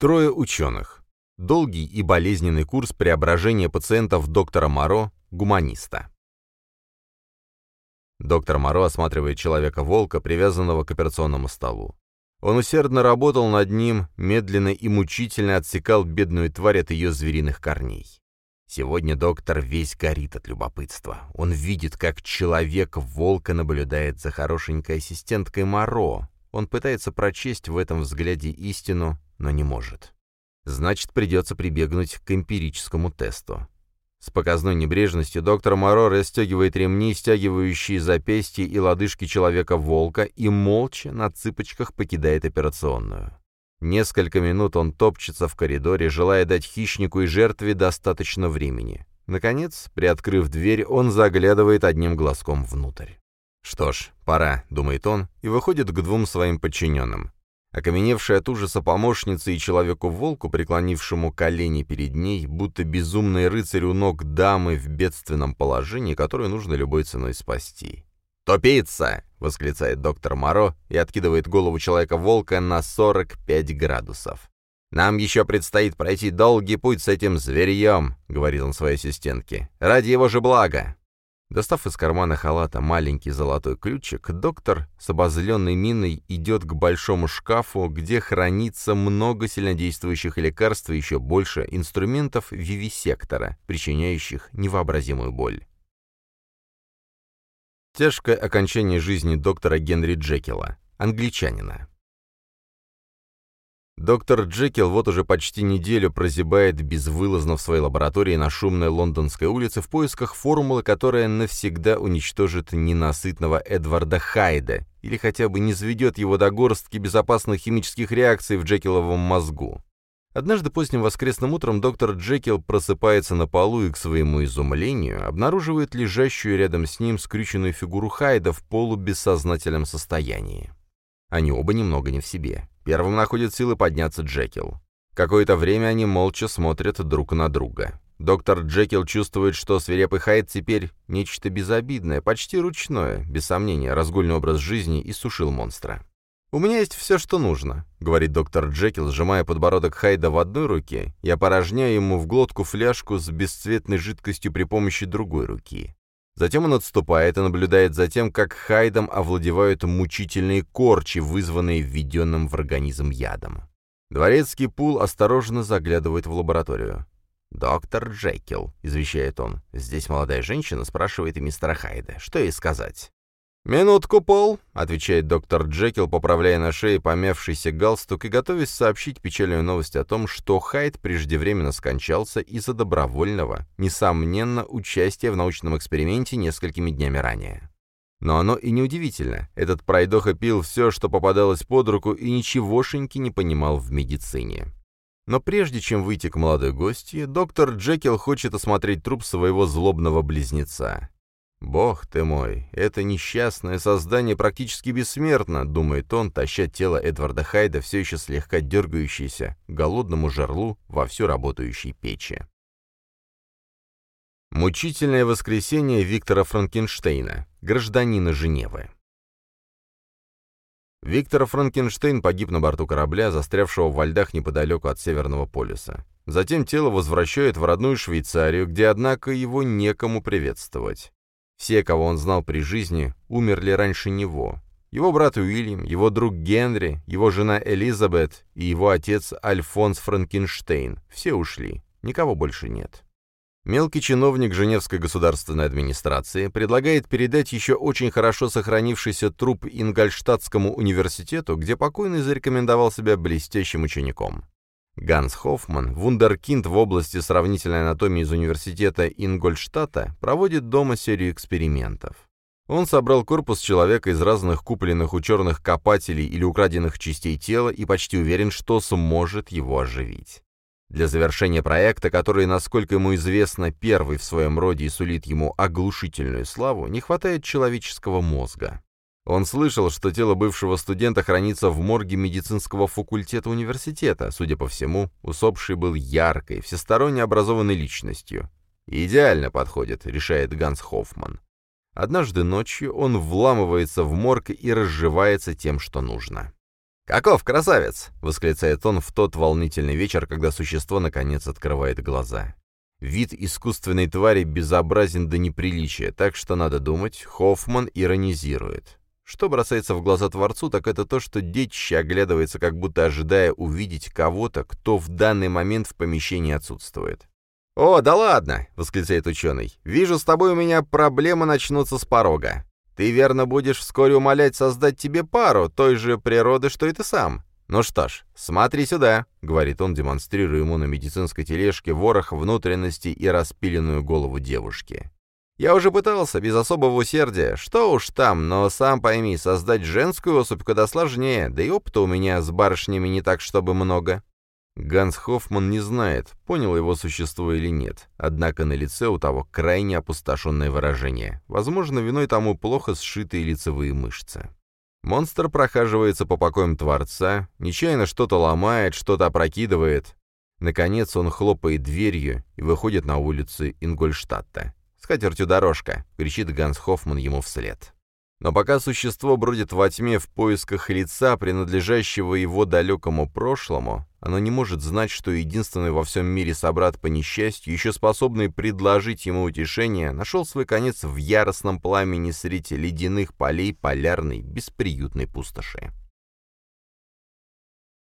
Трое ученых. Долгий и болезненный курс преображения пациентов доктора Моро, гуманиста. Доктор Моро осматривает человека-волка, привязанного к операционному столу. Он усердно работал над ним, медленно и мучительно отсекал бедную тварь от ее звериных корней. Сегодня доктор весь горит от любопытства. Он видит, как человек-волка наблюдает за хорошенькой ассистенткой Моро. Он пытается прочесть в этом взгляде истину, но не может. Значит, придется прибегнуть к эмпирическому тесту. С показной небрежностью доктор Моро расстегивает ремни, стягивающие запястья и лодыжки человека-волка, и молча на цыпочках покидает операционную. Несколько минут он топчется в коридоре, желая дать хищнику и жертве достаточно времени. Наконец, приоткрыв дверь, он заглядывает одним глазком внутрь. «Что ж, пора», — думает он, и выходит к двум своим подчиненным. Окаменевшая от ужаса помощница и человеку-волку, преклонившему колени перед ней, будто безумный рыцарь у ног дамы в бедственном положении, которую нужно любой ценой спасти. «Тупица!» — восклицает доктор Моро и откидывает голову человека-волка на 45 градусов. «Нам еще предстоит пройти долгий путь с этим зверьем», — говорит он своей ассистентке, — «ради его же блага». Достав из кармана халата маленький золотой ключик, доктор с обозленной миной идет к большому шкафу, где хранится много сильнодействующих лекарств и еще больше инструментов вивисектора, причиняющих невообразимую боль. Тяжкое окончание жизни доктора Генри Джекила, англичанина. Доктор Джекил вот уже почти неделю прозябает безвылазно в своей лаборатории на шумной лондонской улице в поисках формулы, которая навсегда уничтожит ненасытного Эдварда Хайда или хотя бы не сведет его до горстки безопасных химических реакций в Джекиловом мозгу. Однажды поздним воскресным утром доктор Джекил просыпается на полу и, к своему изумлению, обнаруживает лежащую рядом с ним скрюченную фигуру Хайда в полубессознательном состоянии. Они оба немного не в себе. Первым находит силы подняться Джекил. Какое-то время они молча смотрят друг на друга. Доктор Джекил чувствует, что свирепый Хайд теперь нечто безобидное, почти ручное, без сомнения, разгульный образ жизни и сушил монстра. «У меня есть все, что нужно», — говорит доктор Джекил, сжимая подбородок Хайда в одной руке и опорожняя ему в глотку фляжку с бесцветной жидкостью при помощи другой руки. Затем он отступает и наблюдает за тем, как Хайдом овладевают мучительные корчи, вызванные введенным в организм ядом. Дворецкий Пул осторожно заглядывает в лабораторию. «Доктор Джекил», — извещает он, — «здесь молодая женщина спрашивает и мистера Хайда. Что ей сказать?» «Минутку, Пол», — отвечает доктор Джекил, поправляя на шее помявшийся галстук и готовясь сообщить печальную новость о том, что Хайд преждевременно скончался из-за добровольного, несомненно, участия в научном эксперименте несколькими днями ранее. Но оно и неудивительно. Этот пройдоха пил все, что попадалось под руку, и ничегошеньки не понимал в медицине. Но прежде чем выйти к молодой гости, доктор Джекил хочет осмотреть труп своего злобного близнеца. «Бог ты мой, это несчастное создание практически бессмертно», — думает он, таща тело Эдварда Хайда, все еще слегка дергающееся, голодному жерлу во всю работающей печи. Мучительное воскресенье Виктора Франкенштейна, гражданина Женевы. Виктор Франкенштейн погиб на борту корабля, застрявшего во льдах неподалеку от Северного полюса. Затем тело возвращают в родную Швейцарию, где, однако, его некому приветствовать. Все, кого он знал при жизни, умерли раньше него. Его брат Уильям, его друг Генри, его жена Элизабет и его отец Альфонс Франкенштейн. Все ушли. Никого больше нет. Мелкий чиновник Женевской государственной администрации предлагает передать еще очень хорошо сохранившийся труп Ингольштадтскому университету, где покойный зарекомендовал себя блестящим учеником. Ганс Хоффман, вундеркинд в области сравнительной анатомии из университета Ингольштадта, проводит дома серию экспериментов. Он собрал корпус человека из разных купленных у черных копателей или украденных частей тела и почти уверен, что сможет его оживить. Для завершения проекта, который, насколько ему известно, первый в своем роде и сулит ему оглушительную славу, не хватает человеческого мозга. Он слышал, что тело бывшего студента хранится в морге медицинского факультета университета. Судя по всему, усопший был яркой, всесторонне образованной личностью. «Идеально подходит», — решает Ганс Хоффман. Однажды ночью он вламывается в морг и разживается тем, что нужно. «Каков красавец!» — восклицает он в тот волнительный вечер, когда существо наконец открывает глаза. Вид искусственной твари безобразен до неприличия, так что, надо думать, Хоффман иронизирует. Что бросается в глаза Творцу, так это то, что детище оглядывается, как будто ожидая увидеть кого-то, кто в данный момент в помещении отсутствует. «О, да ладно!» — восклицает ученый. «Вижу, с тобой у меня проблемы начнутся с порога. Ты верно будешь вскоре умолять создать тебе пару той же природы, что и ты сам. Ну что ж, смотри сюда, говорит он, демонстрируя ему на медицинской тележке ворох внутренностей и распиленную голову девушки. Я уже пытался, без особого усердия. Что уж там, но сам пойми, создать женскую особь куда сложнее, да и опыта у меня с барышнями не так, чтобы много. Ганс Хоффман не знает, понял его существо или нет, однако на лице у того крайне опустошенное выражение. Возможно, виной тому плохо сшитые лицевые мышцы. Монстр прохаживается по покоям Творца, нечаянно что-то ломает, что-то опрокидывает. Наконец он хлопает дверью и выходит на улицы Ингольштадта. «С катертью дорожка!» — кричит Ганс Хоффман ему вслед. Но пока существо бродит во тьме в поисках лица, принадлежащего его далекому прошлому, оно не может знать, что единственный во всем мире собрат по несчастью, еще способный предложить ему утешение, нашел свой конец в яростном пламени среди ледяных полей полярной бесприютной пустоши.